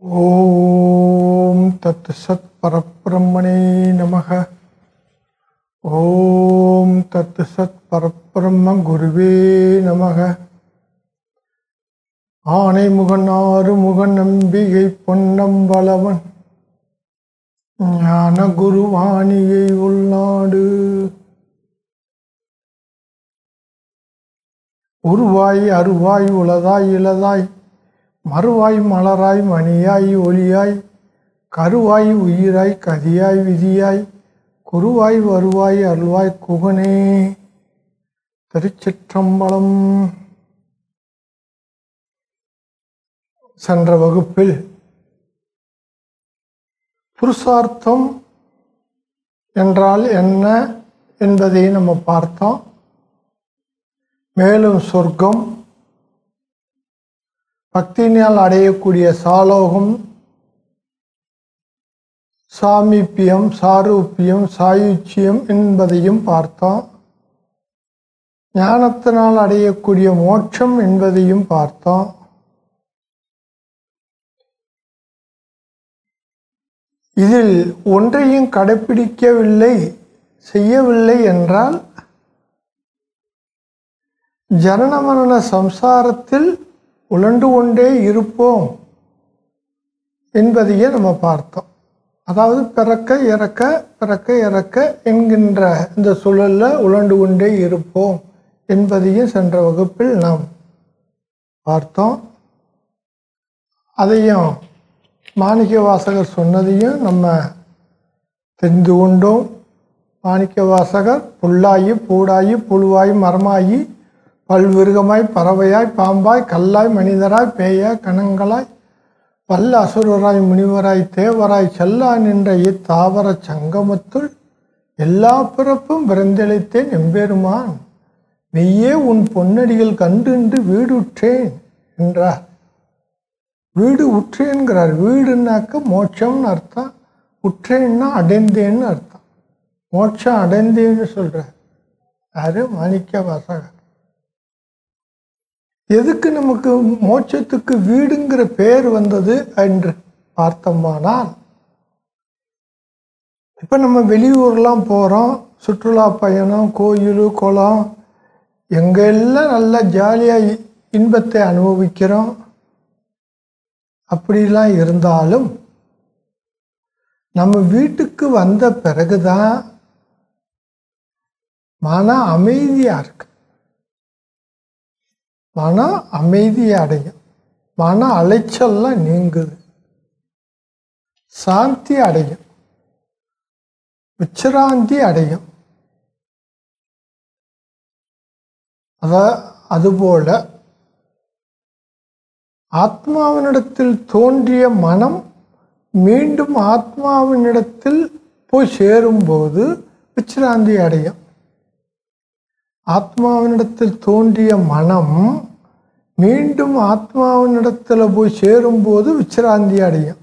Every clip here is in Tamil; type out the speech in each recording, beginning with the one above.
ஓம் தத் சத் பரப்பிரம்மணே நமக. ஓம் தத் சத் பரப்பிரம்ம குருவே நமக. ஆனை முகன் ஆறு முகன் நம்பிகை பொன்னம்பலவன் ஞான குருவாணியை உள்நாடு. உருவாய் அருவாய் உளதாய் இளதாய். மறுவாய் மலராய் மணியாய் ஒளியாய் கருவாய் உயிராய் கதியாய் விதியாய் குருவாய் வருவாய் அருள்வாய் குகனே. திருச்சிற்றம்பலம். சென்ற வகுப்பில் புருஷார்த்தம் என்றால் என்ன என்பதை நம்ம பார்த்தோம். மேலும் சொர்க்கம் பக்தியினால் அடையக்கூடிய சாலோகம் சாமீப்பியம் சாரூப்பியம் சாயுச்சியம் என்பதையும் பார்த்தோம். ஞானத்தினால் அடையக்கூடிய மோட்சம் என்பதையும் பார்த்தோம். இதில் ஒன்றையும் கடைப்பிடிக்கவில்லை செய்யவில்லை என்றால் ஜனன மரண சம்சாரத்தில் உழண்டு கொண்டே இருப்போம் என்பதையே நம்ம பார்த்தோம். அதாவது பிறக்க இறக்க பிறக்க இறக்க என்கின்ற இந்த சூழலில் உழண்டு கொண்டே இருப்போம் என்பதையும் சென்ற வகுப்பில் நாம் பார்த்தோம். அதையும் மாணிக்க வாசகர் சொன்னதையும் நம்ம தெரிந்து கொண்டோம். மாணிக்க வாசகர் புல்லாயி பூடாயி புழுவாயி மரமாயி பல்விருகமாய் பறவையாய் பாம்பாய் கல்லாய் மனிதராய் பேயாய் கணங்களாய் பல்ல அசுரராய் முனிவராய் தேவராய் செல்லா நின்ற இத்தாவர சங்கமத்துள் எல்லா பிறப்பும் பிறந்தளித்தேன் எம்பெருமான். நீயே உன் பொன்னடியில் கண்டுண்டு வீடுற்றேன் என்றார். வீடு உற்றேன்கிறார். வீடுனாக்க மோட்சம்னு அர்த்தம். உற்றேன்னா அடைந்தேன்னு அர்த்தம். மோட்சம் அடைந்தேன்னு சொல்கிறார் யாரு? மாணிக்க வாசகர் எதுக்கு நமக்கு மோட்சத்துக்கு வீடுங்கிற பேர் வந்தது என்று பார்த்தோமானால் இப்போ நம்ம வெளியூர்லாம் போகிறோம் சுற்றுலா பயணம் கோயில் குளம் எங்கெல்லாம் நல்லா ஜாலியாக இன்பத்தை அனுபவிக்கிறோம் அப்படிலாம் இருந்தாலும் நம்ம வீட்டுக்கு வந்த பிறகுதான் மன அமைதியாக இருக்கு மன அமைதியை அடையும் மன அலைச்சல்லாம் நீங்குது. சாந்தி அடையும் விச்சிராந்தி அடையும் அத அதுபோல ஆத்மாவினிடத்தில் தோன்றிய மனம் மீண்டும் ஆத்மாவினிடத்தில் போய் சேரும்போது விச்சிராந்தி அடையும். ஆத்மாவினிடத்தில் தோன்றிய மனம் மீண்டும் ஆத்மாவினிடத்தில் போய் சேரும்போது விச்சிராந்தி அடையும்.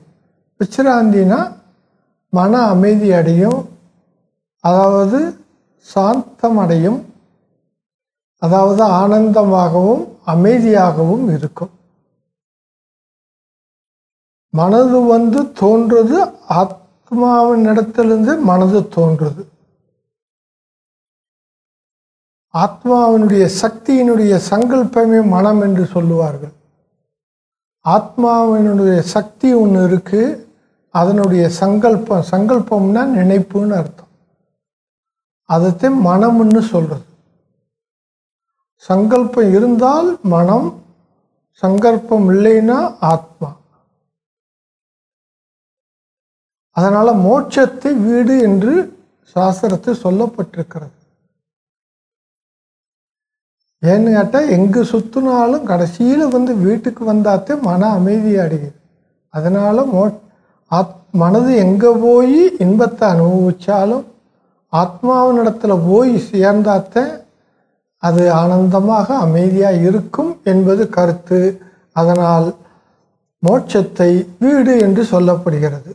விச்சிராந்தினா மன அமைதி அடையும். அதாவது சாந்தம் அடையும். அதாவது ஆனந்தமாகவும் அமைதியாகவும் இருக்கும். மனது வந்து தோன்றது ஆத்மாவின் இடத்திலிருந்து மனது தோன்றுது ஆத்மாவினுடைய சக்தியினுடைய சங்கல்பமே மனம் என்று சொல்லுவார்கள். ஆத்மாவினுடைய சக்தி ஒன்று இருக்குது அதனுடைய சங்கல்பம் சங்கல்பம்னா நினைப்புன்னு அர்த்தம். அதத்தை மனம்னு சொல்கிறது சங்கல்பம் இருந்தால் மனம் சங்கல்பம் இல்லைன்னா ஆத்மா. அதனால் மோட்சத்தை வீடு என்று சாஸ்திரத்தில் சொல்லப்பட்டிருக்கிறது. ஏன்னு கேட்டால் எங்கே சுற்றினாலும் கடைசியில் வந்து வீட்டுக்கு வந்தாத்தே மன அமைதி அடையுது. அதனால் மோ ஆத் மனது எங்கே போய் இன்பத்தை அனுபவித்தாலும் ஆத்மாவினிடத்தில் போய் சேர்ந்தாத்தே அது ஆனந்தமாக அமைதியாக இருக்கும் என்பது கருத்து. அதனால் மோட்சத்தை வீடு என்று சொல்லப்படுகிறது.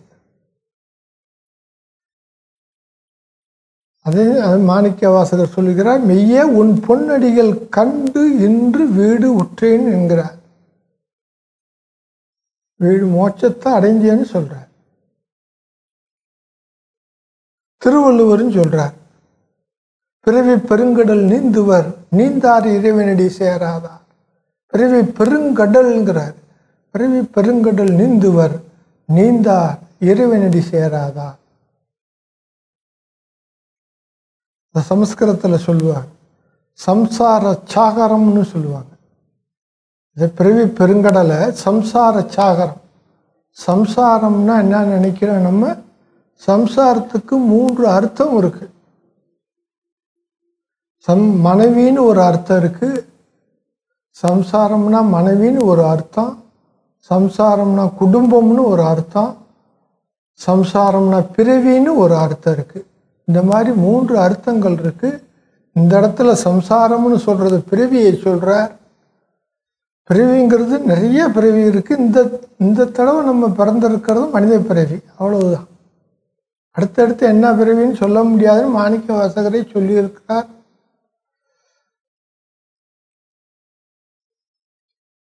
அதே மாணிக்க வாசகர் சொல்லுகிறார் மெய்யே உன் பொன்னடிகள் கண்டு இன்று வீடு உற்றேன் என்கிறார். வீடு மோட்சத்தை அடைஞ்சேன்னு சொல்றார். திருவள்ளுவரும் சொல்றார் பிறவி பெருங்கடல் நீந்துவர் நீந்தார் இறைவனடி சேராதார் பிறவி பெருங்கடல்ங்கிறார். பிறவி பெருங்கடல் நீந்துவர் நீந்தார் இறைவனடி சேராதார் இந்த சமஸ்கிருதத்தில் சொல்லுவாங்க. சம்சார சாகரம்னு சொல்லுவாங்க. இந்த பிறவி பெருங்கடலை சம்சார சாகரம். சம்சாரம்னா என்ன நினைக்கிறோம் நம்ம? சம்சாரத்துக்கு மூன்று அர்த்தம் இருக்குது சம் மனைவின்னு ஒரு அர்த்தம் இருக்குது சம்சாரம்னா மனைவின்னு ஒரு அர்த்தம். சம்சாரம்னா குடும்பம்னு ஒரு அர்த்தம். சம்சாரம்னா பிறவின்னு ஒரு அர்த்தம் இருக்குது இந்த மாதிரி மூன்று அர்த்தங்கள் இருக்குது இந்த இடத்துல சம்சாரம்னு சொல்கிறது பிறவியை சொல்கிறார் பிறவிங்கிறது நிறைய பிறவி இருக்குது இந்த இந்த தடவை நம்ம பிறந்திருக்கிறது மனித பிறவி. அவ்வளவுதான். அடுத்தடுத்து என்ன பிறவின்னு சொல்ல முடியாதுன்னு மாணிக்க வாசகரை சொல்லியிருக்கிறார்.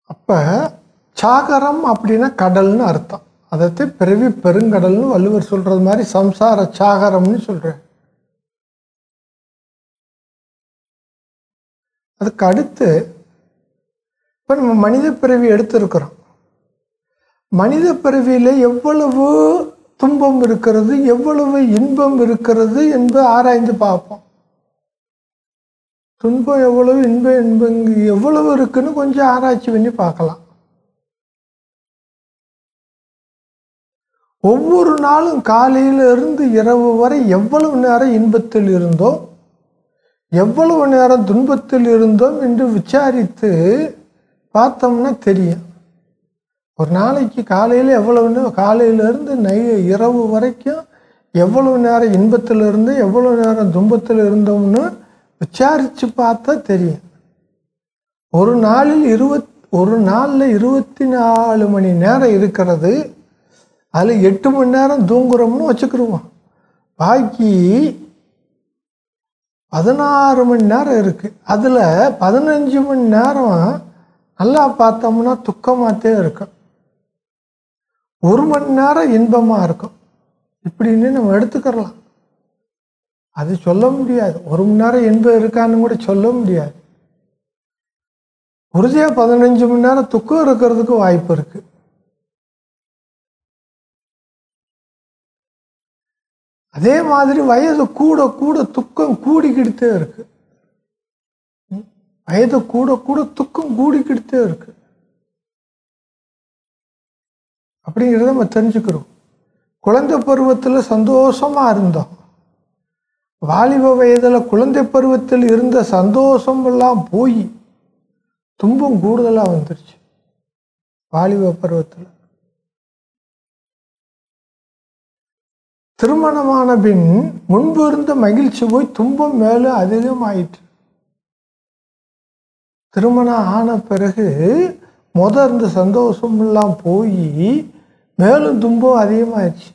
அப்போ சாகரம் அப்படின்னா கடல்னு அர்த்தம். அதை பிறவி பெருங்கடல்னு வள்ளுவர் சொல்கிறது மாதிரி சம்சார சாகரம்னு சொல்கிறேன் அதுக்கு அடுத்து இப்போ நம்ம மனித பிறவி எடுத்திருக்கிறோம். மனித பிறவியில் எவ்வளவு துன்பம் இருக்கிறது எவ்வளவு இன்பம் இருக்கிறது என்பதை ஆராய்ந்து பார்ப்போம். துன்பம் எவ்வளவு இன்பம் இன்பம் எவ்வளவு இருக்குன்னு கொஞ்சம் ஆராய்ச்சி பண்ணி பார்க்கலாம். ஒவ்வொரு நாளும் காலையில இருந்து இரவு வரை எவ்வளவு நேரம் இன்பத்தில் இருந்தோம்? எவ்வளவு நேரம் துன்பத்தில் இருந்தோம் என்று விசாரித்து பார்த்தோம்னா தெரியும். ஒரு நாளைக்கு காலையில் எவ்வளவு காலையிலேருந்து நை இரவு வரைக்கும் எவ்வளவு நேரம் இன்பத்தில் இருந்து எவ்வளவு நேரம் துன்பத்தில் இருந்தோம்னு விசாரித்து பார்த்தா தெரியும். ஒரு நாளில் இருபத் ஒரு நாளில் இருபத்தி நாலு மணி நேரம் இருக்கிறது. அதில் எட்டு மணி நேரம் தூங்குறோம்னு வச்சுக்கிடுவோம் பாக்கி பதினாறு மணி நேரம் இருக்குது அதில் பதினஞ்சு மணி நேரம் நல்லா பார்த்தோம்னா துக்கமாகத்தே இருக்கும். ஒரு மணி நேரம் இன்பமாக இருக்கும். இப்படின்னு நம்ம எடுத்துக்கிறலாம். அது சொல்ல முடியாது. ஒரு மணி நேரம் இன்பம் இருக்கான்னு கூட சொல்ல முடியாது. உறுதியாக பதினஞ்சு மணி நேரம் துக்கம் இருக்கிறதுக்கு வாய்ப்பு இருக்கு. அதே மாதிரி வயது கூட கூட துக்கம் கூடிக்கிட்டே இருக்கு. வயது கூட கூட துக்கம் கூடிக்கிட்டே இருக்கு. அப்படிங்கிறத நம்ம தெரிஞ்சுக்கிறோம். குழந்தை பருவத்தில் சந்தோஷமா இருந்தோம். வாலிப வயதில் குழந்தை பருவத்தில் இருந்த சந்தோஷமெல்லாம் போய் துன்பம் கூடுதலாக வந்துருச்சு. வாலிப பருவத்தில். திருமணமான பின் முன்பு இருந்த மகிழ்ச்சி போய் துன்பம் மேலும் அதிகமாயிற்று. திருமணம் ஆன பிறகு முத இருந்த சந்தோஷமெல்லாம் போய் மேலும் துன்பம் அதிகமாயிடுச்சு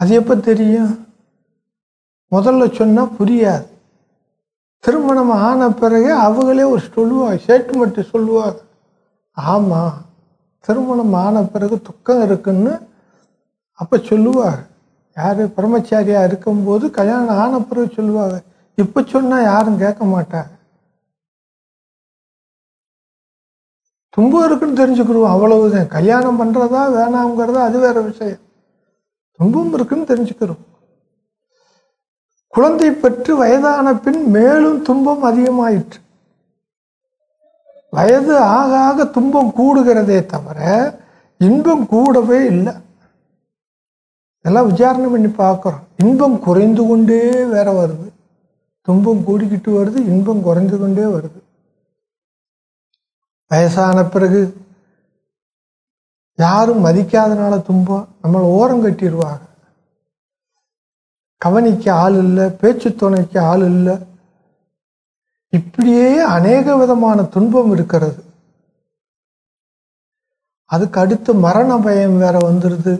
அது எப்போ தெரியும்? முதல்ல சொன்னால் புரியாது. திருமணம் ஆன பிறகு அவங்களே ஒரு சொல்லுவாங்க ஸ்டேட்மெண்ட்டு சொல்லுவாங்க. ஆமாம் திருமணம் ஆன பிறகு துக்கம் இருக்குன்னு அப்போ சொல்லுவாங்க யார் பிரம்மச்சாரியாக இருக்கும்போது கல்யாணம் ஆன பிறகு சொல்லுவாங்க. இப்போ சொன்னால் யாரும் கேட்க மாட்டாங்க துன்பம் இருக்குன்னு தெரிஞ்சுக்கிடுவோம் அவ்வளவுதான். கல்யாணம் பண்ணுறதா வேணாங்கிறதா அது வேற விஷயம். துன்பம் இருக்குன்னு தெரிஞ்சுக்கிறோம் குழந்தை பெற்று வயதான பின் மேலும் துன்பம் அதிகமாயிற்று. வயது ஆக ஆக துன்பம் கூடுகிறதே தவிர இன்பம் கூடவே இல்லை. இதெல்லாம் விசாரணை பண்ணி பார்க்குறோம். இன்பம் குறைந்து கொண்டே வேற வருது. துன்பம் கூடிக்கிட்டு வருது இன்பம் குறைந்து கொண்டே வருது. வயசான பிறகு யாரும் மதிக்காதனால துன்பம் நம்மளை ஓரம் கட்டிடுவாங்க. கவனிக்க ஆள் இல்லை பேச்சு துணைக்கு ஆள் இல்லை இப்படியே அநேக விதமான துன்பம் இருக்கிறது. அதுக்கு அடுத்து மரண பயம் வேற வந்துடுது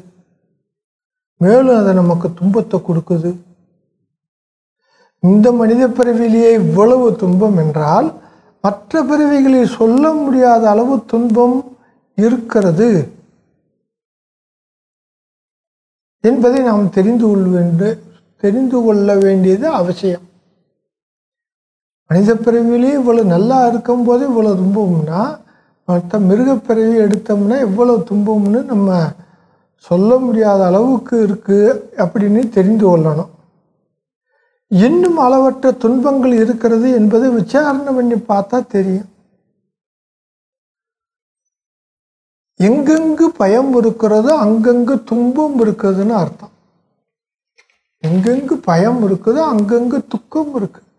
மேலும் அது நமக்கு துன்பத்தை கொடுக்குது. இந்த மனித பிறவிலேயே இவ்வளவு துன்பம் என்றால் மற்ற பிறவிகளில் சொல்ல முடியாத அளவு துன்பம் இருக்கிறது என்பதை நாம் தெரிந்து கொள்ள வேண்டு தெரிந்து கொள்ள வேண்டியது அவசியம். மனித பிறவிலே இவ்வளோ நல்லா இருக்கும்போது இவ்வளோ துன்பம்னா மற்ற மிருகப்பிறவி எடுத்தோம்னா எவ்வளோ துன்பம்னு நம்ம சொல்ல முடியாத அளவுக்கு இருக்குது அப்படின்னு தெரிந்து கொள்ளணும். இன்னும் அளவற்ற துன்பங்கள் இருக்கிறது என்பதை விசாரணை பண்ணி பார்த்தா தெரியும். எங்கெங்கு பயம் இருக்கிறதோ அங்கங்கு துன்பம் இருக்குதுன்னு அர்த்தம். எங்கெங்கு பயம் இருக்குதோ அங்கங்கு துக்கம் இருக்குது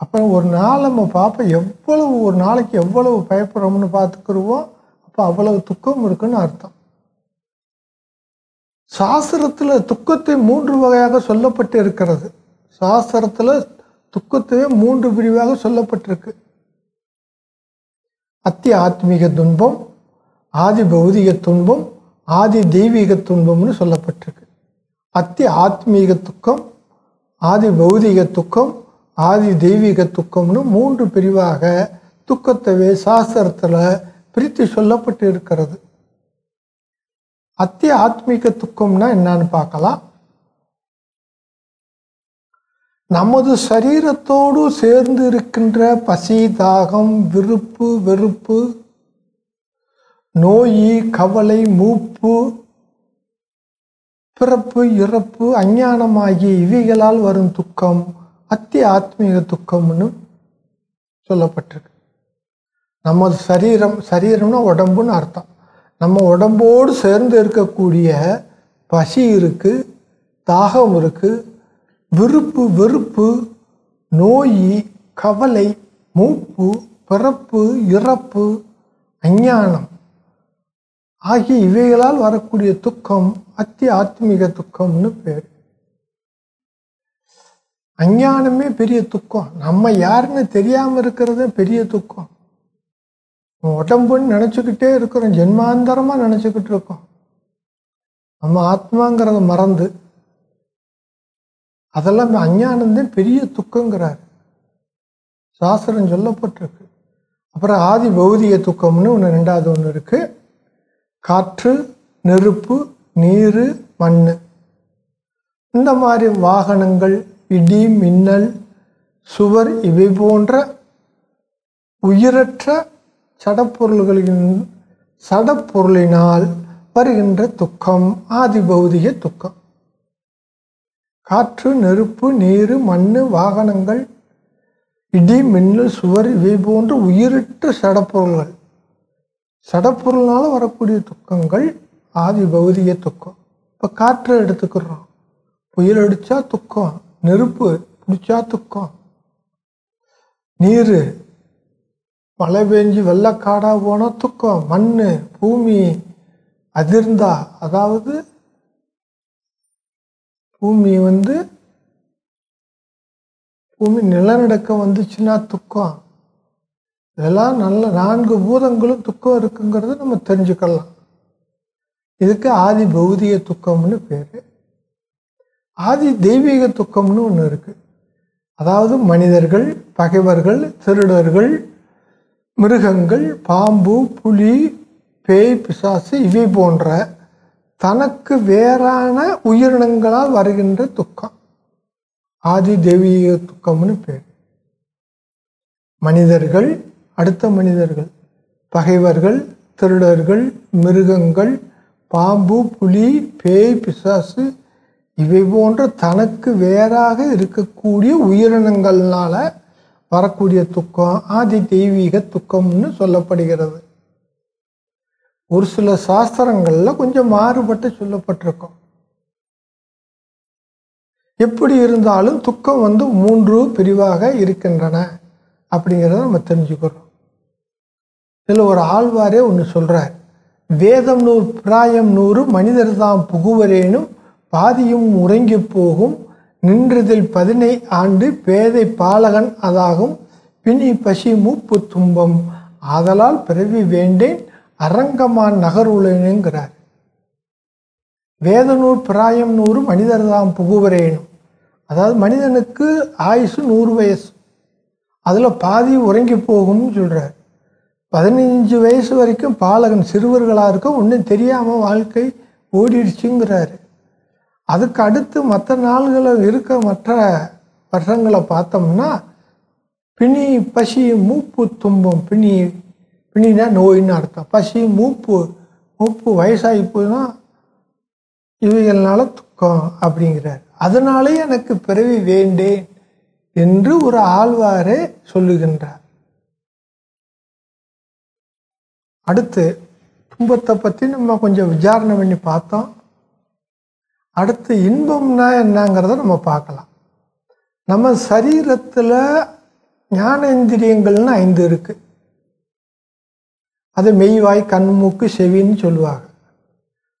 அப்புறம் ஒரு நாள் நம்ம பார்ப்போம் எவ்வளவு ஒரு நாளைக்கு எவ்வளவு பயப்படுறோம்னு பார்த்துக்கிடுவோம் அப்போ அவ்வளவு துக்கம் இருக்குன்னு அர்த்தம். சாஸ்திரத்தில் துக்கத்தை மூன்று வகையாக சொல்லப்பட்டு இருக்கிறது சாஸ்திரத்தில் துக்கத்தையே மூன்று பிரிவாக சொல்லப்பட்டிருக்கு. அத்தி ஆத்மீக துன்பம் ஆதி பௌதிக துன்பம் ஆதி தெய்வீக துன்பம்னு சொல்லப்பட்டிருக்கு. அத்தி ஆத்மீக துக்கம் ஆதி பௌதிக துக்கம் ஆதி தெய்வீக துக்கம்னு மூன்று பிரிவாக துக்கத்தவே சாஸ்திரத்தில் பிரித்து சொல்லப்பட்டு இருக்கிறது. அத்திய ஆத்மீக துக்கம்னா என்னன்னு பார்க்கலாம். நமது சரீரத்தோடு சேர்ந்து இருக்கின்ற பசி தாகம் விருப்பு வெறுப்பு நோய் கவலை மூப்பு பிறப்பு இறப்பு அஞ்ஞானமாகிய இவைகளால் வரும் துக்கம் அத்தி ஆத்மீக துக்கம்னு சொல்லப்பட்டிருக்கு. நம்ம சரீரம் சரீரம்னா உடம்புன்னு அர்த்தம். நம்ம உடம்போடு சேர்ந்து இருக்கக்கூடிய பசி இருக்குது தாகம் இருக்குது விருப்பு வெறுப்பு நோய் கவலை மூப்பு பிறப்பு இறப்பு அஞ்ஞானம் ஆகிய இவைகளால் வரக்கூடிய துக்கம் அத்தி ஆத்மீக துக்கம்னு பேர். அஞ்ஞானமே பெரிய துக்கம். நம்ம யாருன்னு தெரியாமல் இருக்கிறது பெரிய துக்கம். உடம்புன்னு நினச்சிக்கிட்டே இருக்கிறோம். ஜென்மாந்தரமாக நினச்சிக்கிட்டு இருக்கோம். நம்ம ஆத்மாங்கிறத மறந்து அதெல்லாம் அஞ்ஞானந்தே பெரிய துக்கங்கிறார். சாஸ்திரம் சொல்லப்பட்டிருக்கு. அப்புறம் ஆதி பௌதிக துக்கம்னு ஒன்று ரெண்டாவது ஒன்று இருக்குது காற்று நெருப்பு நீர் மண் இந்த மாதிரி வாகனங்கள் இடி மின்னல் சுவர் இவை போன்ற உயிரற்ற சடப்பொருள்களின் சடப்பொருளினால் வருகின்ற துக்கம் ஆதி பௌதிக துக்கம். காற்று நெருப்பு நீர் மண் வாகனங்கள் இடி மின்னல் சுவர் இவை போன்ற உயிரிட்டு சடப்பொருள்கள். சடப்பொருள்னால வரக்கூடிய துக்கங்கள் ஆதி பௌதிக துக்கம். இப்போ காற்று எடுத்துக்கிறோம். புயல் அடித்தா துக்கம். நெருப்பு பிடிச்சா துக்கம். நீர் மழை பெஞ்சு வெள்ளக்காடாக போனால் துக்கம். மண் பூமி அதிர்ந்தா அதாவது பூமி வந்து பூமி நிலநடுக்கம் வந்துச்சுன்னா துக்கம். இதெல்லாம் நல்ல நான்கு பூதங்களும் துக்கம் இருக்குங்கிறத நம்ம தெரிஞ்சுக்கலாம். இதுக்கு ஆதி பௌதிக துக்கம்னு பேர். ஆதி தெய்வீக துக்கம்னு ஒன்று இருக்குது அதாவது மனிதர்கள் பகைவர்கள் திருடர்கள் மிருகங்கள் பாம்பு புலி பேய் பிசாசு இவை போன்ற தனக்கு வேறான உயிரினங்களால் வருகின்ற துக்கம். ஆதி தெய்வீக துக்கம்னு பேர். மனிதர்கள் அடுத்த மனிதர்கள் பகைவர்கள் திருடர்கள் மிருகங்கள் பாம்பு புலி பேய் பிசாசு இவை போன்ற தனக்கு வேறாக இருக்கக்கூடிய உயிரினங்கள்னால வரக்கூடிய துக்கம் ஆதி தெய்வீக துக்கம்னு சொல்லப்படுகிறது. ஒரு சில சாஸ்திரங்கள்ல கொஞ்சம் மாறுபட்டு சொல்லப்பட்டிருக்கும். எப்படி இருந்தாலும் துக்கம் வந்து மூன்று பிரிவாக இருக்கின்றன அப்படிங்கிறத நம்ம தெரிஞ்சுக்கிறோம். இதில் ஒரு ஆழ்வாரே ஒன்று சொல்கிறார் வேதம் நூறு பிராயம் நூறு மனிதர் தான் புகுவரேனும் பாதியும் உறங்கி போகும். நின்றதில் பதினை ஆண்டு பேதை பாலகன் அதாகும். பிணி பசி மூப்பு துன்பம் ஆதலால் பிறவி வேண்டேன். அரங்கமான் நகருளேனுங்கிறார். வேதனூர் பிராயம் நூறு மனிதர் தாம் புகுவரேனும். அதாவது மனிதனுக்கு ஆயுசு நூறு வயசு. அதில் பாதி உறங்கி போகும்னு சொல்கிறார் பதினஞ்சு வயசு வரைக்கும் பாலகன் சிறுவர்களாக இருக்க ஒன்றும் தெரியாமல் வாழ்க்கை ஓடிடுச்சுங்கிறாரு. அதுக்கு அடுத்து மற்ற நாள்களில் இருக்க மற்ற வருஷங்களை பார்த்தோம்னா பிணி பசி மூப்பு துன்பம் பிணி பிணினா நோயின்னு அர்த்தம். பசி மூப்பு மூப்பு வயசாகி போதுன்னா இவைகள்னால துக்கம் அப்படிங்கிறார். அதனாலே எனக்கு பிறவி வேண்டேன் என்று ஒரு ஆழ்வாரே சொல்லுகின்றார். அடுத்து துன்பத்தை பற்றி நம்ம கொஞ்சம் விசாரணை பண்ணி பார்த்தோம். அடுத்து இன்பம்னா என்னங்கிறத நம்ம பார்க்கலாம். நம்ம சரீரத்தில் ஞானேந்திரியங்கள்னு ஐந்து இருக்குது அது மெய்வாய் கண் மூக்கு செவின்னு சொல்லுவாங்க.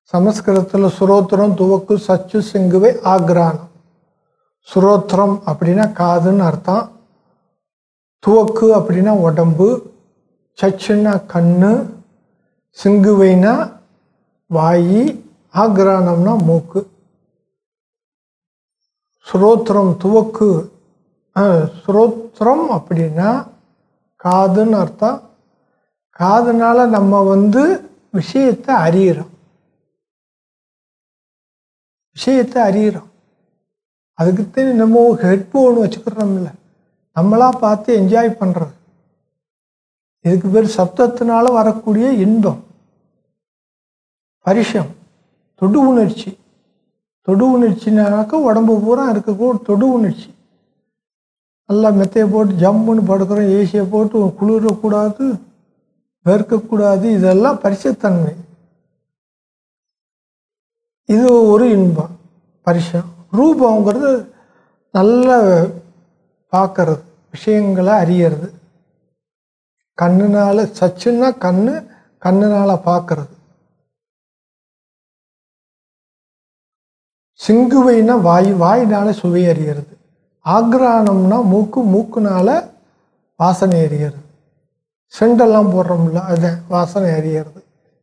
சமஸ்கிருதத்தில் சுரோத்திரம் துவக்கு சச்சு சிங்குவை ஆக்ரானம் சுரோத்திரம் அப்படின்னா காதுன்னு அர்த்தம். துவக்கு அப்படின்னா உடம்பு. சச்சுன்னா கண்ணு. சிங்குவைனா வாயி. ஆக்ரானம்னா மூக்கு. ஸ்ரோத்திரம் துவக்கு. ஸ்ரோத்திரம் அப்படின்னா காதுன்னு அர்த்தம். காதுனால நம்ம வந்து விஷயத்தை அறியிறோம். விஷயத்தை அறியிறோம். அதுக்குத்தான் நம்ம ஹெட்ஃபோன் வச்சுக்கிறோம்ல. நம்மளாக பார்த்து என்ஜாய் பண்ணுறது இதுக்கு பேர் சப்தத்தினால வரக்கூடிய இன்பம். பரிசம் தொடு உணர்ச்சி. தொடு உணர்ச்சினாக்க உடம்பு பூரா இருக்கக்கூட தொடு உணர்ச்சி. நல்லா மெத்தையை போட்டு ஜம்முன்னு படுக்கிறோம் ஏசியை போட்டு குளிரக்கூடாது வெறுக்கக்கூடாது இதெல்லாம் பரிசத்தன்மை. இது ஒரு இன்பம் பரிசம் ரூபங்கிறது நல்ல பார்க்கறது விஷயங்களை அறியறது. கண்ணுனால சச்சுன்னா கண்ணு கண்ணுனால பார்க்கறது. சிங்குவைனா வாய் வாயினால் சுவை அறிகிறது. ஆக்ரானம்னா மூக்கு மூக்குனால் வாசனை அறிகிறது. செண்டெல்லாம் போடுறோம்ல அதை வாசனை அறிகிறது.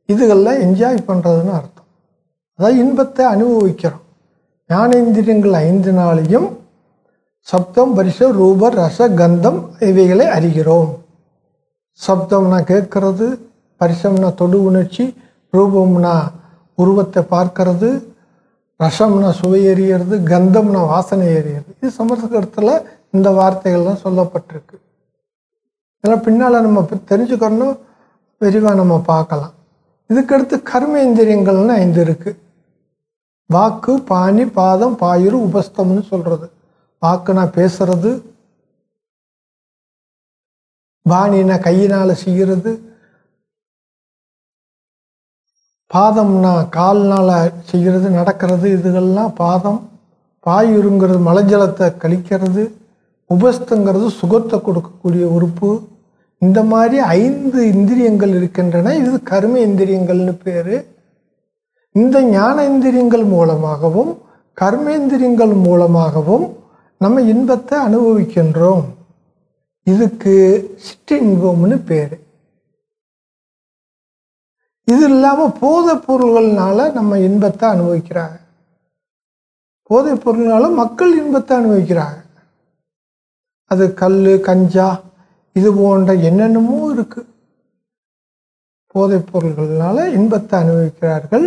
இதுகள்லாம் என்ஜாய் பண்ணுறதுன்னு அர்த்தம். அதான் இன்பத்தை அனுபவிக்கிறோம். ஞானேந்திரியங்கள் ஐந்து நாளையும் சப்தம் பரிச ரூப ரச கந்தம் இவைகளை அறிகிறோம். சப்தம்னா கேட்கறது பரிசம்னா தொடு உணர்ச்சி ரூபம்னா உருவத்தை பார்க்கறது ரசம்னா சுவை எறியறது கந்தம்னா வாசனை எறியறது இது சமஸ்கிருதத்தில் இந்த வார்த்தைகள்லாம் சொல்லப்பட்டிருக்கு. இதெல்லாம் பின்னால் நம்ம தெரிஞ்சுக்கணும் விரிவாக நம்ம பார்க்கலாம். இதுக்கடுத்து கர்மேந்திரியங்கள்னு ஐந்து இருக்குது வாக்கு பாணி பாதம் பாயுரு உபஸ்தம்னு சொல்கிறது வாக்குனா பேசுறது பாணினா கையினால் செய்கிறது பாதம்னா கால்னால் செய்கிறது நடக்கிறது இதுகள்லாம் பாதம். பாயுருங்கிறது மலைஜலத்தை கழிக்கிறது. உபஸ்தங்கிறது சுகத்தை கொடுக்கக்கூடிய உறுப்பு. இந்த மாதிரி ஐந்து இந்திரியங்கள் இருக்கின்றன. இது கர்ம இந்திரியங்கள்னு பேர். இந்த ஞானேந்திரியங்கள் மூலமாகவும் கர்மேந்திரியங்கள் மூலமாகவும் நம்ம இன்பத்தை அனுபவிக்கின்றோம். இதுக்கு சிற்றின்பம்னு பேர். இது இல்லாமல் போதைப் பொருள்கள்னால நம்ம இன்பத்தை அனுபவிக்கிறாங்க. போதைப் பொருள்னால மக்கள் இன்பத்தை அனுபவிக்கிறாங்க. அது கல் கஞ்சா இது போன்ற என்னென்னமோ இருக்குது போதைப் பொருள்கள்னால இன்பத்தை அனுபவிக்கிறார்கள்.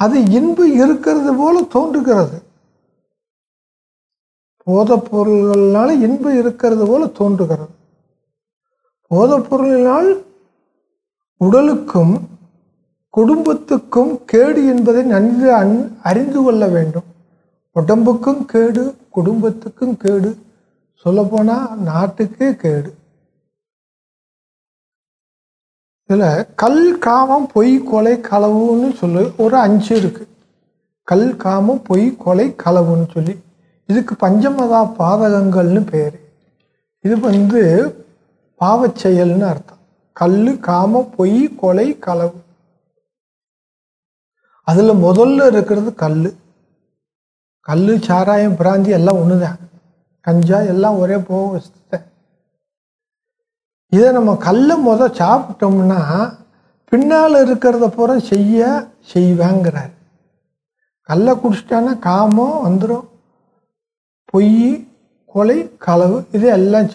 அது இன்பு இருக்கிறது போல தோன்றுகிறது. போதைப் பொருள்கள்னால இன்பம் இருக்கிறது போல தோன்றுகிறது. போதைப் பொருளினால் உடலுக்கும் குடும்பத்துக்கும் கேடு என்பதை நன்கு அன் அறிந்து கொள்ள வேண்டும். உடம்புக்கும் கேடு குடும்பத்துக்கும் கேடு சொல்லப்போனால் நாட்டுக்கே கேடு. இதில் கல் காமம் பொய் கொலை களவுன்னு சொல்லி ஒரு அஞ்சு இருக்குது கல் காமம் பொய் கொலை களவுன்னு சொல்லி. இதுக்கு பஞ்சமதா பாதகங்கள்னு பேர். இது வந்து பாவச்செயல்னு அர்த்தம். கல் காமம் பொய் கொலை களவு. அதில் முதல்ல இருக்கிறது கல் கல் சாராயம் பிராந்தி எல்லாம் ஒன்று தான் கஞ்சா எல்லாம் ஒரே போக இதை நம்ம கல்லை முத சாப்பிட்டோம்னா பின்னால் இருக்கிறத பூரா செய்ய செய்வேங்கிறார். கல்லை குடிச்சிட்டான்னா காமம் வந்துடும் பொய் கொலை களவு இது எல்லாம்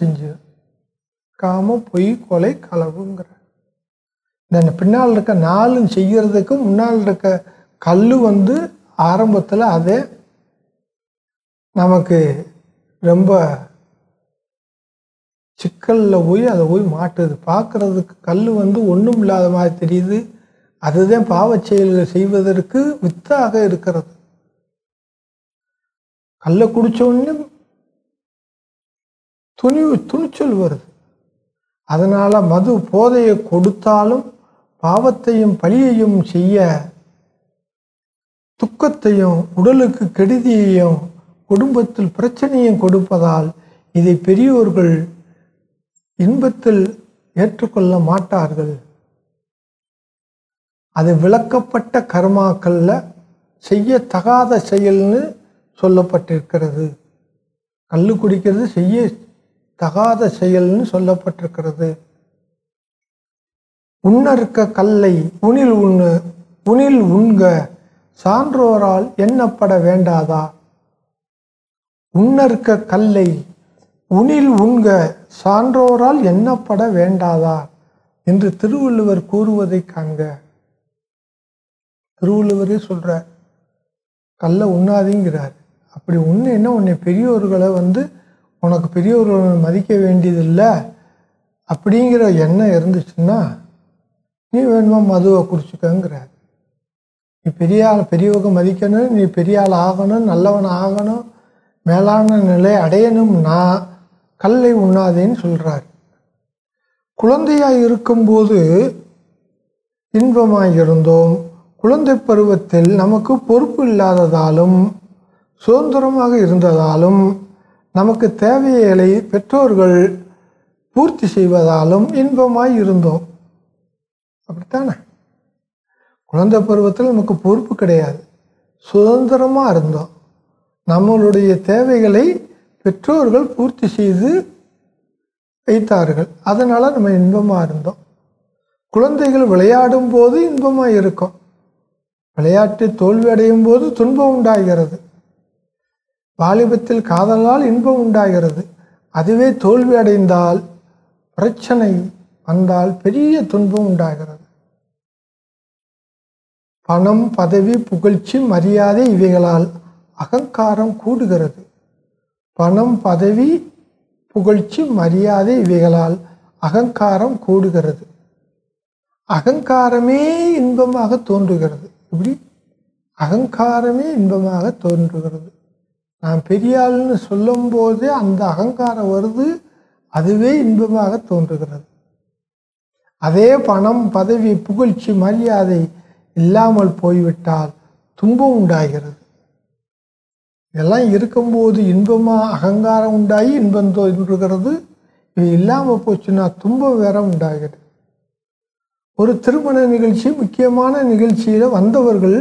காமம் பொய் கொலை களவுங்கிற. இந்த பின்னால் இருக்க நாலும் செய்கிறதுக்கு முன்னால் இருக்க கல் வந்து ஆரம்பத்தில் அதே நமக்கு ரொம்ப சிக்கலில் போய் அதை போய் மாட்டுது. பார்க்குறதுக்கு கல் வந்து ஒன்றும் இல்லாத மாதிரி தெரியுது. அதுதான் பாவச் செயல்கள் செய்வதற்கு வித்தாக இருக்கிறது. கல்லை குடிச்ச உடனே துணி துணிச்சல் வருது. அதனால் மது போதையை கொடுத்தாலும் பாவத்தையும் பழியையும் செய்ய துக்கத்தையும் உடலுக்கு கெடுதியையும் குடும்பத்தில் பிரச்சனையும் கொடுப்பதால் இதை பெரியோர்கள் இன்பத்தில் ஏற்றுக்கொள்ள மாட்டார்கள். அது விளக்கப்பட்ட கர்மாக்களில் செய்யத்தகாத செயல்னு சொல்லப்பட்டிருக்கிறது. கள்ளு குடிக்கிறது செய்ய தகாத செயல்னு சொல்லப்பட்டிருக்கிறது. உண்ணறுக்க கல்லை உனில் உண்ணு உனில் உண்க சான்றோரால் எண்ணப்பட வேண்டாதா? உண்ணறுக்க கல்லை உனில் உண்க சான்றோரால் எண்ணப்பட வேண்டாதா? என்று திருவள்ளுவர் கூறுவதை காண்க. திருவள்ளுவரே சொல்றார் கல்லை உண்ணாதீங்கிறார். அப்படி உண்ணு என்ன உன்னை பெரியோர்களை வந்து உனக்கு பெரியவர்கள் மதிக்க வேண்டியதில்லை அப்படிங்கிற எண்ணம் இருந்துச்சுன்னா நீ வேணுமா மதுவை குடிச்சுக்கங்கிற நீ பெரிய ஆள் பெரியவங்க மதிக்கணும் நீ பெரிய ஆள் ஆகணும் நல்லவன் ஆகணும் மேலான நிலை அடையணும்னா கல்லை உண்ணாதேன்னு சொல்கிறார் குழந்தையாக இருக்கும்போது இன்பமாக இருந்தோம். குழந்தை பருவத்தில் நமக்கு பொறுப்பு இல்லாததாலும் சுதந்திரமாக இருந்ததாலும் நமக்கு தேவைகளை பெற்றோர்கள் பூர்த்தி செய்வதாலும் இன்பமாய் இருந்தோம். அப்படித்தானே? குழந்தை பருவத்தில் நமக்கு பொறுப்பு கிடையாது. சுதந்திரமாக இருந்தோம். நம்மளுடைய தேவைகளை பெற்றோர்கள் பூர்த்தி செய்து வைத்தார்கள். அதனால் நம்ம இன்பமாக இருந்தோம். குழந்தைகள் விளையாடும் போது இன்பமாக இருக்கும். விளையாட்டு தோல்வி அடையும் போது துன்பம் உண்டாகிறது. வாலிபத்தில் காதலால் இன்பம் உண்டாகிறது. அதுவே தோல்வி அடைந்தால் பிரச்சனை வந்தால் பெரிய துன்பம் உண்டாகிறது. பணம் பதவி புகழ்ச்சி மரியாதை இவைகளால் அகங்காரம் கூடுகிறது. பணம் பதவி புகழ்ச்சி மரியாதை இவைகளால் அகங்காரம் கூடுகிறது. அகங்காரமே இன்பமாக தோன்றுகிறது. இப்படி அகங்காரமே இன்பமாக தோன்றுகிறது. நான் பெரிய ஆள்னு சொல்லும் போதே அந்த அகங்காரம் வருது அதுவே இன்பமாக தோன்றுகிறது. அதே பணம் பதவி புகழ்ச்சி மரியாதை இல்லாமல் போய்விட்டால் துன்பம் உண்டாகிறது. இதெல்லாம் இருக்கும்போது இன்பமாக அகங்காரம் உண்டாகி இன்பம் தோன்றுகிறது. இது இல்லாமல் போச்சுன்னா துன்பம் வேற உண்டாகிறது. ஒரு திருமண நிகழ்ச்சி முக்கியமான நிகழ்ச்சியில் வந்தவர்கள்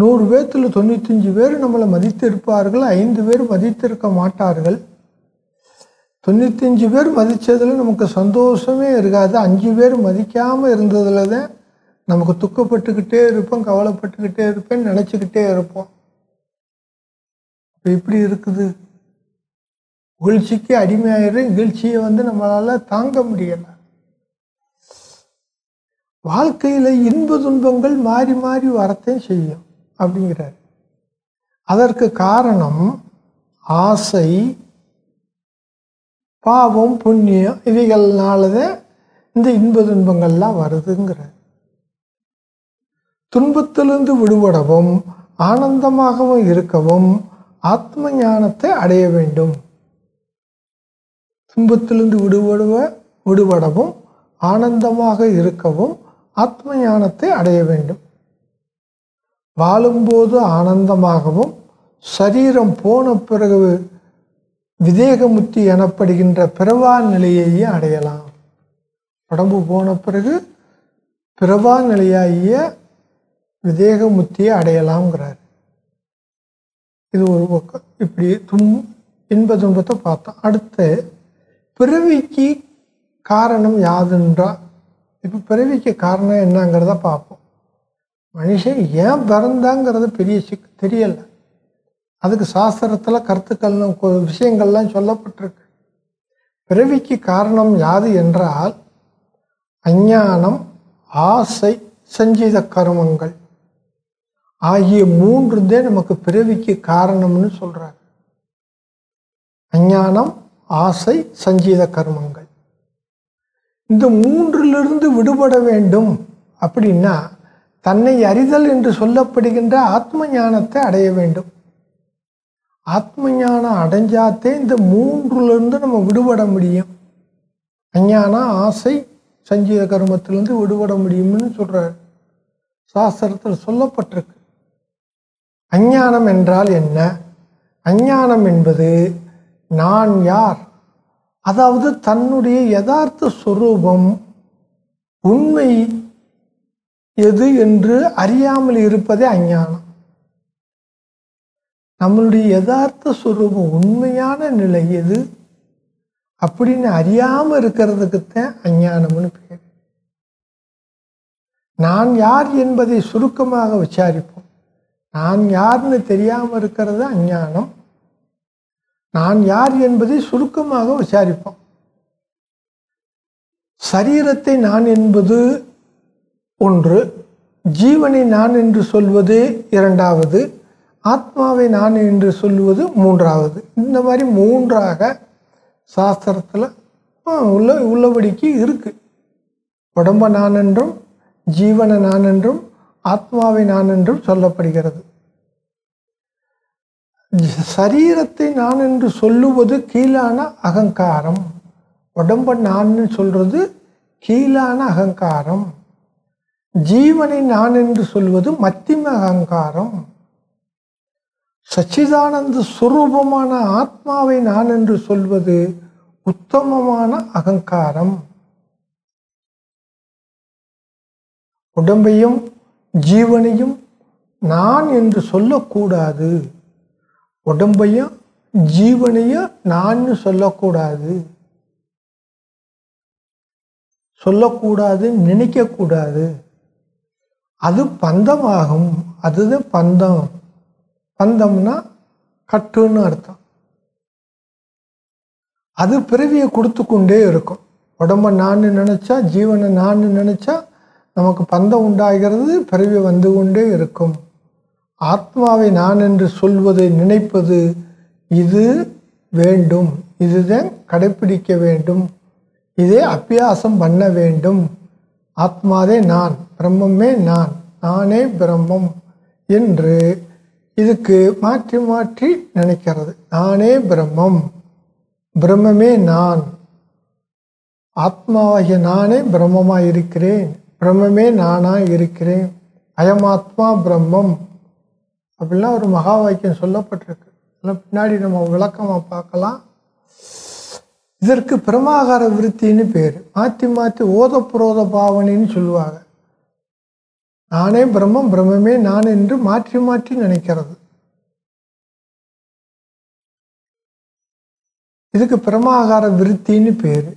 நூறு பேர்த்தில் தொண்ணூத்தஞ்சு பேர் நம்மளை மதித்திருப்பார்கள் ஐந்து பேர் மதித்திருக்க மாட்டார்கள். தொண்ணூத்தஞ்சு பேர் மதித்ததில் நமக்கு சந்தோஷமே இருக்காது. அஞ்சு பேர் மதிக்காமல் இருந்ததில் தான் நமக்கு துக்கப்பட்டுக்கிட்டே இருப்போம் கவலைப்பட்டுக்கிட்டே இருப்பேன் நினச்சிக்கிட்டே இருப்போம். இப்போ இப்படி இருக்குது. புகழ்ச்சிக்கு அடிமையாயிரு இகழ்ச்சியை வந்து நம்மளால தாங்க முடியலை. வாழ்க்கையில் இன்ப துன்பங்கள் மாறி மாறி வரத்தையும் செய்யும். அப்படிங்கிறார். அதற்கு காரணம் ஆசை பாவம் புண்ணியம் இவைகள்னாலதான் இந்த இன்ப துன்பங்கள்லாம் வருதுங்கிறார். துன்பத்திலிருந்து விடுபடவும் ஆனந்தமாகவும் இருக்கவும் ஆத்ம ஞானத்தை அடைய வேண்டும். துன்பத்திலிருந்து விடுபடுவ விடுபடவும் ஆனந்தமாக இருக்கவும் ஆத்ம ஞானத்தை அடைய வேண்டும். வாழும்போது ஆனந்தமாகவும் சரீரம் போன பிறகு விதேகமுத்தி எனப்படுகின்ற பிறவா நிலையையும் அடையலாம். உடம்பு போன பிறகு பிறவா நிலையாகிய விதேகமுத்தியை அடையலாம்ங்கிறார். இது ஒரு பக்கம். இப்படி தும் இன்ப துன்பத்தை பார்த்தோம். அடுத்து பிறவிக்கு காரணம் யாதுன்றா? இப்போ பிறவிக்கு காரணம் என்னங்கிறத பார்ப்போம். மனுஷன் ஏன் பிறந்தாங்கிறது பெரிய சிக் தெரியலை. அதுக்கு சாஸ்திரத்தில் கருத்துக்கள் விஷயங்கள்லாம் சொல்லப்பட்டிருக்கு. பிறவிக்கு காரணம் யாது என்றால் அஞ்ஞானம் ஆசை சஞ்சீத கர்மங்கள் ஆகிய மூன்று தான் நமக்கு பிறவிக்கு காரணம்னு சொல்றார். அஞ்ஞானம் ஆசை சஞ்சீத கர்மங்கள். இந்த மூன்றிலிருந்து விடுபட வேண்டும் அப்படின்னா தன்னை அறிதல் என்று சொல்லப்படுகின்ற ஆத்ம ஞானத்தை அடைய வேண்டும். ஆத்ம ஞானம் அடைஞ்சாத்தே இந்த மூன்றுலேருந்து நம்ம விடுபட முடியும். அஞ்ஞானம் ஆசை சஞ்சீத கர்மத்திலேருந்து விடுபட முடியும்னு சொல்கிறார் சாஸ்திரத்தில் சொல்லப்பட்டிருக்கு. அஞ்ஞானம் என்றால் என்ன? அஞ்ஞானம் என்பது நான் யார்? அதாவது தன்னுடைய யதார்த்த சுரூபம் உண்மை எது என்று அறியாமல் இருப்பதே அஞ்ஞானம். நம்மளுடைய யதார்த்த சுரூபம் உண்மையான நிலை எது? அப்படின்னு அறியாம இருக்கிறதுக்குத்தான் அஞ்ஞானம்னு பேர். நான் யார் என்பதை சுருக்கமாக விசாரிப்போம். நான் யார்னு தெரியாம இருக்கிறது அஞ்ஞானம். நான் யார் என்பதை சுருக்கமாக விசாரிப்போம். சரீரத்தை நான் என்பது ஒன்று ஜீவனை நான் என்று சொல்வது இரண்டாவது ஆத்மாவை நான் என்று சொல்லுவது மூன்றாவது. இந்த மாதிரி மூன்றாக சாஸ்திரத்தில் உள்ள உள்ளபடிக்கு இருக்குது உடம்ப நான் என்றும் ஜீவனை நான் என்றும் ஆத்மாவை நான் என்றும் சொல்லப்படுகிறது. சரீரத்தை நான் என்று சொல்லுவது கீழான அகங்காரம். உடம்ப நான் சொல்கிறது கீழான அகங்காரம். ஜீவனை நான் என்று சொல்வது மத்திம அகங்காரம். சச்சிதானந்த சுரூபமான ஆத்மாவை நான் என்று சொல்வது உத்தமமான அகங்காரம். உடம்பையும் ஜீவனையும் நான் என்று சொல்லக்கூடாது. உடம்பையும் ஜீவனையும் நான் சொல்லக்கூடாது. சொல்லக்கூடாது நினைக்கக்கூடாது. அது பந்தமாகும். அதுதான் பந்தம். பந்தம்னா கட்டுன்னு அர்த்தம். அது பிறவியை கொடுத்து கொண்டே இருக்கும். உடம்ப நான் நினச்சா ஜீவனை நான் நினச்சா நமக்கு பந்தம் உண்டாகிறது பிறவி வந்து கொண்டே இருக்கும். ஆத்மாவை நான் என்று சொல்வதை நினைப்பது இது வேண்டும். இதுதான் கடைப்பிடிக்க வேண்டும். இதே அபியாசம் பண்ண வேண்டும். ஆத்மாவே நான் பிரம்மமே நான் நானே பிரம்மம் என்று இதுக்கு மாற்றி மாற்றி நினைக்கிறது. நானே பிரம்மம் பிரம்மமே நான். ஆத்மாவாகிய நானே பிரம்மமாக இருக்கிறேன் பிரம்மமே நானா இருக்கிறேன். அயமாத்மா பிரம்மம். அப்படிலாம் ஒரு மகா வாக்கியம் சொல்லப்பட்டிருக்கு. அதெல்லாம் பின்னாடி நம்ம விளக்கமாக பார்க்கலாம். இதற்கு பிரமாகார விருத்தின்னு பேர். மாற்றி மாற்றி ஓத புரோத பாவனைன்னு சொல்லுவாங்க. நானே பிரம்மம் பிரம்மமே நான் என்று மாற்றி மாற்றி நினைக்கிறது. இதுக்கு பிரமாகார விருத்தின்னு பேர்.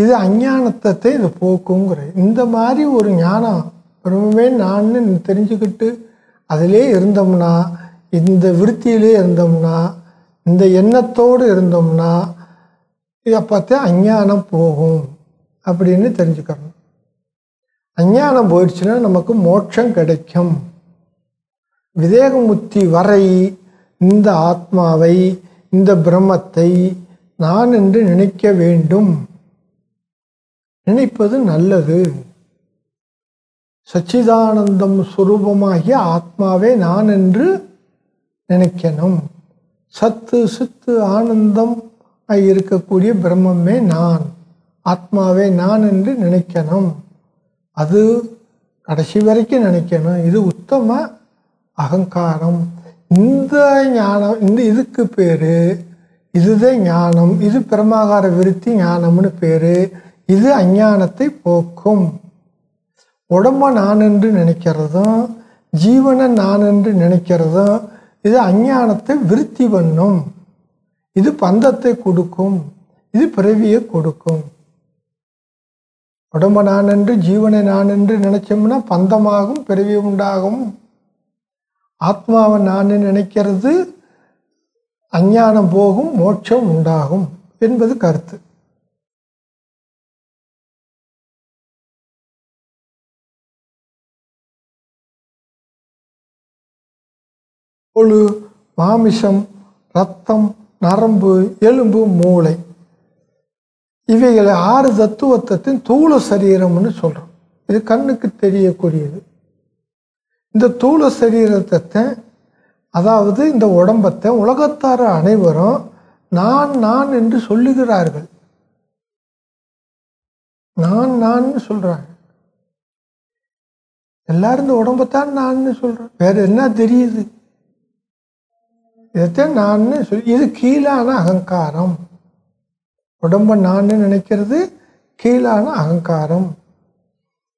இது அஞ்ஞானத்தை இது போக்குங்கிற இந்த மாதிரி ஒரு ஞானம் பிரம்மே நான் தெரிஞ்சுக்கிட்டு அதிலே இருந்தோம்னா இந்த விருத்தியிலே இருந்தோம்னா இந்த எண்ணத்தோடு இருந்தோம்னா இதை பார்த்தா அஞ்ஞானம் போகும் அப்படின்னு தெரிஞ்சுக்கணும். அஞ்ஞானம் போயிடுச்சுன்னா நமக்கு மோட்சம் கிடைக்கும். விதேகமுத்தி வரை இந்த ஆத்மாவை இந்த பிரம்மத்தை நான் என்று நினைக்க வேண்டும். நினைப்பது நல்லது. சச்சிதானந்தம் சுரூபமாகிய ஆத்மாவே நான் என்று நினைக்கணும். சத்து சித்து ஆனந்தம் இருக்கக்கூடிய பிரம்மமே நான். ஆத்மாவே நான் என்று நினைக்கணும். அது கடைசி வரைக்கும் நினைக்கணும். இது உத்தம அகங்காரம். இந்த ஞானம் இந்த இதுக்கு பேர் இதுதான் ஞானம். இது பிரமாகார விருத்தி ஞானம்னு பேர். இது அஞ்ஞானத்தை போக்கும். உடம்ப நான் என்று நினைக்கிறதும் ஜீவனை நான் என்று நினைக்கிறதும் இது அஞ்ஞானத்தை விருத்தி பண்ணும். இது பந்தத்தை கொடுக்கும் இது பிறவியை கொடுக்கும். உடம்ப நான் என்று ஜீவனை நான் என்று நினைச்சோம்னா பந்தமாகும் பிறவி உண்டாகும். ஆத்மாவை நான் நினைக்கிறது அஞ்ஞானம் போகும் மோட்சம் உண்டாகும் என்பது கருத்து. கொழு மாமிசம் ரத்தம் நரம்பு எலும்பு மூளை. இவைகளை ஆறு தத்துவத்தின் தூள சரீரம்னு சொல்கிறோம் இது கண்ணுக்கு தெரியக்கூடியது. இந்த தூள சரீரத்தை அதாவது இந்த உடம்பத்தை உலகத்தார அனைவரும் நான் நான் என்று சொல்லுகிறார்கள். நான் நான் சொல்கிறாங்க எல்லாரும் இந்த உடம்பைத்தான் நான் சொல்கிறேன் வேற என்ன தெரியுது? இதைத்தான் நான் சொல்லி இது கீழான அகங்காரம். உடம்ப நான் நினைக்கிறது கீழான அகங்காரம்.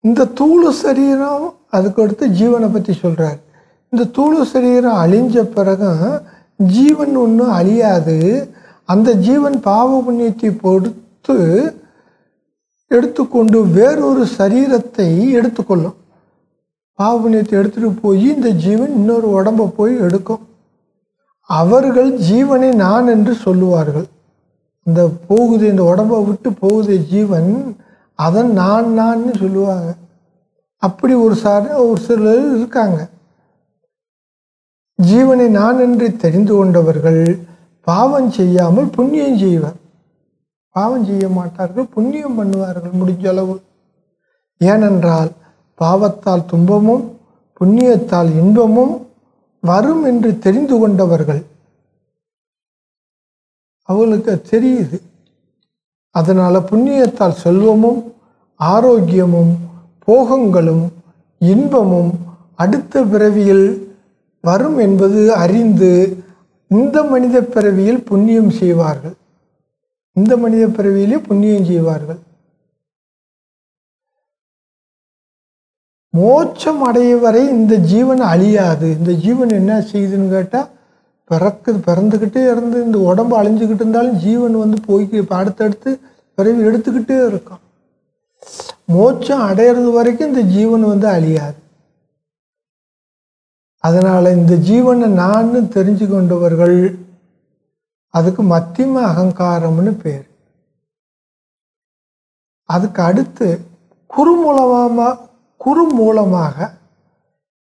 இந்த தூளு சரீரம் அதுக்கு அடுத்து ஜீவனை பற்றி சொல்கிறார் இந்த தூளு சரீரம் அழிஞ்ச பிறகு ஜீவன் ஒன்றும் அழியாது. அந்த ஜீவன் பாவ புண்ணியத்தை பொறுத்து எடுத்துக்கொண்டு வேறொரு சரீரத்தை எடுத்துக்கொள்ளும். பாவ புண்ணியத்தை எடுத்துகிட்டு போய் இந்த ஜீவன் இன்னொரு உடம்பை போய் எடுக்கும். அவர்கள் ஜீவனை நான் என்று சொல்லுவார்கள். இந்த போகுது இந்த உடம்பை விட்டு போகுது ஜீவன் அதன் நான் நான் சொல்லுவாங்க. அப்படி ஒரு சார் ஒரு சிலர் இருக்காங்க. ஜீவனை நான் என்று தெரிந்து கொண்டவர்கள் பாவம் செய்யாமல் புண்ணியம் செய்வர். பாவம் செய்ய மாட்டார்கள் புண்ணியம் பண்ணுவார்கள் முடிஞ்ச அளவு. ஏனென்றால் பாவத்தால் துன்பமும் புண்ணியத்தால் இன்பமும் வரும் என்று தெரிந்து கொண்டவர்கள். அவளுக்கு தெரியுது. அதனால் புண்ணியத்தால் செல்வமும் ஆரோக்கியமும் போகங்களும் இன்பமும் அடுத்த பிறவியில் வரும் என்பது அறிந்து இந்த மனித பிறவியில் புண்ணியம் செய்வார்கள். இந்த மனித பிறவியிலே புண்ணியம் செய்வார்கள். மோட்சம் அடைய வரை இந்த ஜீவன் அழியாது. இந்த ஜீவன் என்ன செய்யுதுன்னு கேட்டால் பிறக்குது பிறந்துக்கிட்டே இருந்து இந்த உடம்பு அழிஞ்சுக்கிட்டு இருந்தாலும் ஜீவன் வந்து போய் அடுத்தடுத்து பிறவி எடுத்துக்கிட்டே இருக்கும் மோட்சம் அடையிறது வரைக்கும் இந்த ஜீவன் வந்து அழியாது. அதனால் இந்த ஜீவனை நான் தெரிஞ்சு கொண்டவர்கள் அதுக்கு மத்தியம அகங்காரம்னு பேர். அதுக்கு அடுத்து குறுமூலமாக குறு மூலமாக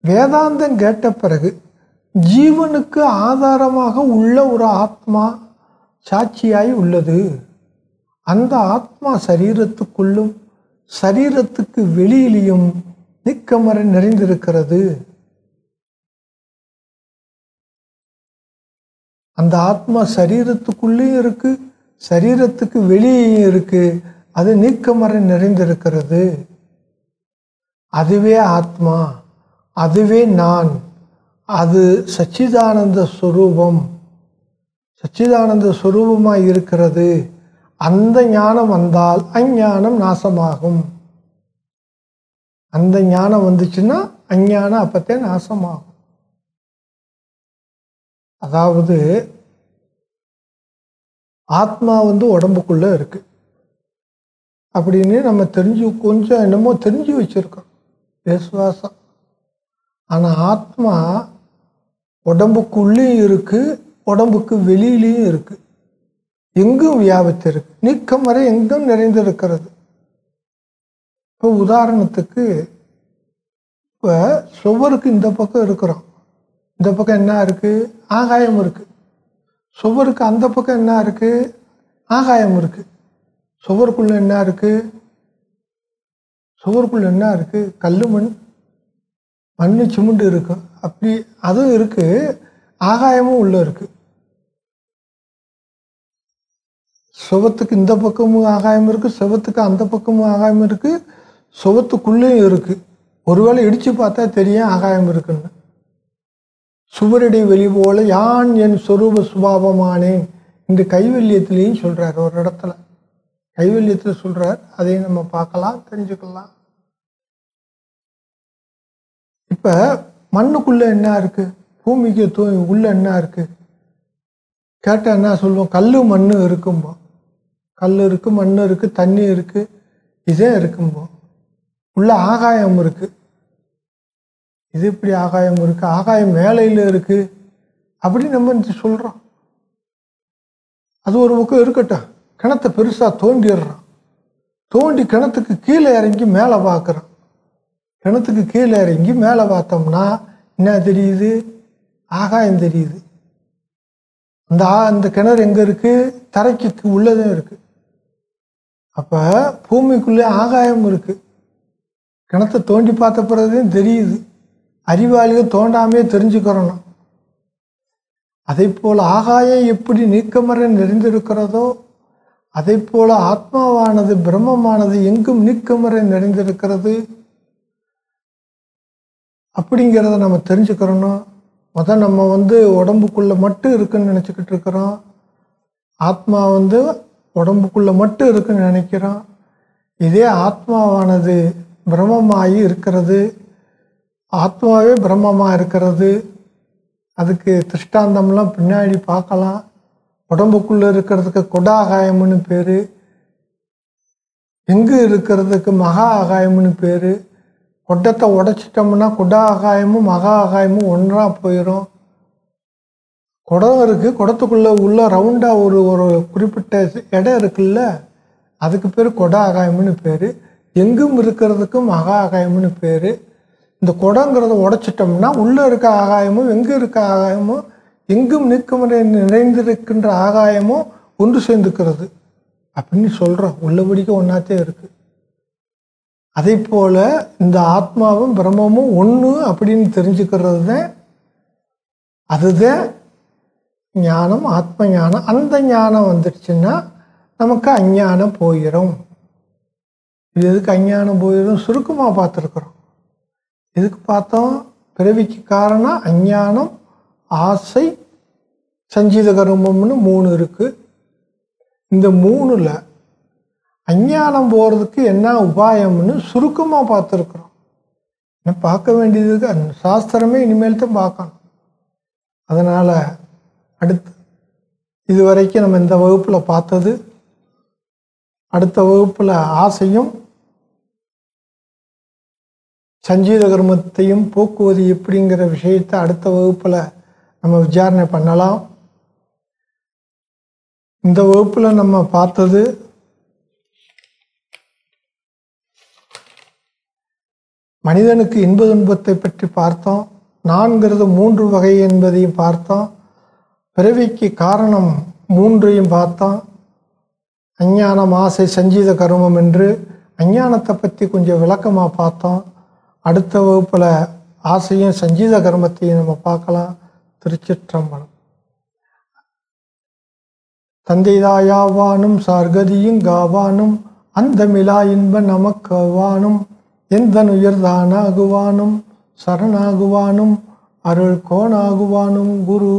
வேதாந்தம் கேட்ட பிறகு ஜீவனுக்கு ஆதாரமாக உள்ள ஒரு ஆத்மா சாட்சியாய் உள்ளது. அந்த ஆத்மா சரீரத்துக்குள்ளும் சரீரத்துக்கு வெளியிலையும் நிக்கமர நிறைந்திருக்கிறது. அந்த ஆத்மா சரீரத்துக்குள்ளேயும் இருக்கு சரீரத்துக்கு வெளியேயும் இருக்கு அது நீக்கமர நிறைந்திருக்கிறது. அதுவே ஆத்மா அதுவே நான். அது சச்சிதானந்த ஸ்வரூபம் சச்சிதானந்த ஸ்வரூபமாக இருக்கிறது. அந்த ஞானம் வந்தால் அஞ்ஞானம் நாசமாகும். அந்த ஞானம் வந்துச்சுன்னா அஞ்ஞானம் அப்பத்தே நாசமாகும். அதாவது ஆத்மா வந்து உடம்புக்குள்ளே இருக்குது அப்படின்னு நம்ம தெரிஞ்சு கொஞ்சம் என்னமோ தெரிஞ்சு வச்சிருக்கோம். விசுவாசம். ஆனால் ஆத்மா உடம்புக்குள்ளேயும் இருக்கு உடம்புக்கு வெளியிலையும் இருக்கு. எங்கும் வியாபித்திருக்கு. நீக்கம் வரை எங்கும் நிறைந்திருக்கிறது. இப்போ உதாரணத்துக்கு இப்போ சுவருக்கு இந்த பக்கம் இருக்கிறோம். இந்த பக்கம் என்ன இருக்கு? ஆகாயம் இருக்கு. சுவருக்கு அந்த பக்கம் என்ன இருக்கு? ஆகாயம் இருக்கு. சுவருக்குள்ள என்ன இருக்கு? சுவருக்குள்ள என்ன இருக்கு? கல் மண் மண் சிமெண்ட் இருக்கும் அப்படி அதுவும் இருக்கு. ஆகாயமும் உள்ள இருக்கு. சுவத்துக்கு இந்த பக்கமும் ஆகாயம் இருக்கு. சுவத்துக்கு அந்த பக்கமும் ஆகாயம் இருக்கு. சுவத்துக்குள்ளேயும் இருக்கு. ஒருவேளை இடிச்சு பார்த்தா தெரியும் ஆகாயம் இருக்குன்னு. சுவரடி வெளி போல யான் என் சொரூப சுபாவமானேன் இந்த கைவல்யத்திலையும் சொல்றார் ஒரு இடத்துல. கைவல்யத்தில் சொல்றார். அதையும் நம்ம பார்க்கலாம் தெரிஞ்சுக்கலாம். இப்ப மண்ணுக்குள்ள என்ன இருக்கு? பூமிக்கு தூ உள்ள என்ன இருக்கு? கேட்டால் என்ன சொல்லுவோம்? கல் மண்ணு இருக்கும்போ கல் இருக்கு மண் இருக்கு தண்ணி இருக்கு இதே இருக்கும்போ உள்ள ஆகாயம் இருக்கு. இது இப்படி ஆகாயம் இருக்கு? ஆகாயம் மேலையில் இருக்கு. அப்படி நம்ம சொல்றோம். அது ஒரு பக்கம் இருக்கட்டும். கிணத்தை பெருசாக தோண்டிடுறான் தோண்டி கிணத்துக்கு கீழே இறங்கி மேலே பார்க்குறான் கிணத்துக்கு கீழே இறங்கி மேலே பார்த்தோம்னா என்ன தெரியுது? ஆகாயம் தெரியுது. அந்த ஆ அந்த கிணறு எங்கே இருக்குது தரைக்கு உள்ளதும் இருக்குது அப்போ பூமிக்குள்ளே ஆகாயம் இருக்குது கிணத்தை தோண்டி பார்த்த பிறகுதான் தெரியுது. அறிவாளிகள் தோண்டாமே தெரிஞ்சுக்கிறணும் அதே போல் ஆகாயம் எப்படி நீக்கமர நிறைந்திருக்கிறதோ அதை போல ஆத்மாவானது பிரம்மமானது எங்கும் நீக்கமுறை நிறைந்திருக்கிறது. அப்படிங்கிறத நம்ம தெரிஞ்சுக்கிறணும். முதல் நம்ம வந்து உடம்புக்குள்ள மட்டும் இருக்குன்னு நினச்சிக்கிட்டு இருக்கிறோம். ஆத்மா வந்து உடம்புக்குள்ள மட்டும் இருக்குன்னு நினைக்கிறோம். இதே ஆத்மாவானது பிரம்மமாகி இருக்கிறது. ஆத்மாவே பிரம்மமாக இருக்கிறது. அதுக்கு திருஷ்டாந்தம்லாம் பின்னாடி பார்க்கலாம். உடம்புக்குள்ளே இருக்கிறதுக்கு கொடாகாயம்னு பேர் எங்கு இருக்கிறதுக்கு மகா ஆகாயம்னு பேர் கொட்டத்தை உடைச்சிட்டோம்னா குடா ஆகாயமும் மகா ஆகாயமும் ஒன்றா போயிடும் குடம் இருக்குது குடத்துக்குள்ளே உள்ள ரவுண்டாக ஒரு ஒரு குறிப்பிட்ட இடம் இருக்குல்ல அதுக்கு பேர் கொடா ஆகாயம்னு பேர். எங்கும் இருக்கிறதுக்கு மகா ஆகாயம்னு பேர். இந்த குடங்கிறத உடைச்சிட்டோம்னா உள்ளே இருக்க ஆகாயமும் எங்கே இருக்க ஆகாயமும் எங்கும் நிற்கும் நிறைந்திருக்கின்ற ஆகாயமும் ஒன்று சேர்ந்துக்கிறது அப்படின்னு சொல்கிறோம் உள்ளபடிக்க ஒன்றாத்தே இருக்குது அதே போல் இந்த ஆத்மாவும் பிரம்மமும் ஒன்று அப்படின்னு தெரிஞ்சுக்கிறது தான் அதுதான் ஞானம் ஆத்ம ஞானம் அந்த ஞானம் வந்துடுச்சுன்னா நமக்கு அஞ்ஞானம் போயிடும் இது எதுக்கு அஞ்ஞானம் போயிடும் சுருக்கமாக பார்த்துருக்குறோம். எதுக்கு பார்த்தோம்? பிறவிக்கு காரணம் அஞ்ஞானம் ஆசை சஞ்சீத கர்மம்னு மூணு இருக்குது இந்த மூணில் அஞ்ஞானம் போகிறதுக்கு என்ன உபாயம்னு சுருக்கமாக பார்த்துருக்குறோம். இன்னும் பார்க்க வேண்டியதுக்கு அந்த சாஸ்திரமே இனிமேல் தான் பார்க்கணும். அதனால் அடுத்து இது வரைக்கும் நம்ம இந்த வகுப்பில் பார்த்தது அடுத்த வகுப்பில் ஆசையும் சஞ்சீத கர்மத்தையும் போக்குவது எப்படிங்கிற விஷயத்தை அடுத்த வகுப்பில் நம்ம விசாரணை பண்ணலாம். இந்த வகுப்பில் நம்ம பார்த்தது மனிதனுக்கு இன்ப துன்பத்தை பற்றி பார்த்தோம். நான்கிறது மூன்று வகை என்பதையும் பார்த்தோம். பிறவிக்கு காரணம் மூன்றையும் பார்த்தோம். அஞ்ஞானம் ஆசை சஞ்சீத கருமம் என்று அஞ்ஞானத்தை பற்றி கொஞ்சம் விளக்கமாக பார்த்தோம். அடுத்த வகுப்பில் ஆசையும் சஞ்சீத கர்மத்தையும் நம்ம பார்க்கலாம். திருச்சிற்றம்பலம். தந்தைதாயாவானும் சார்கதியும் காவானும் அந்த மிலா இன்ப நமக்கவானும் எந்த உயர்தானாகுவானும் சரணாகுவானும் அருள் கோணாகுவானும் குரு.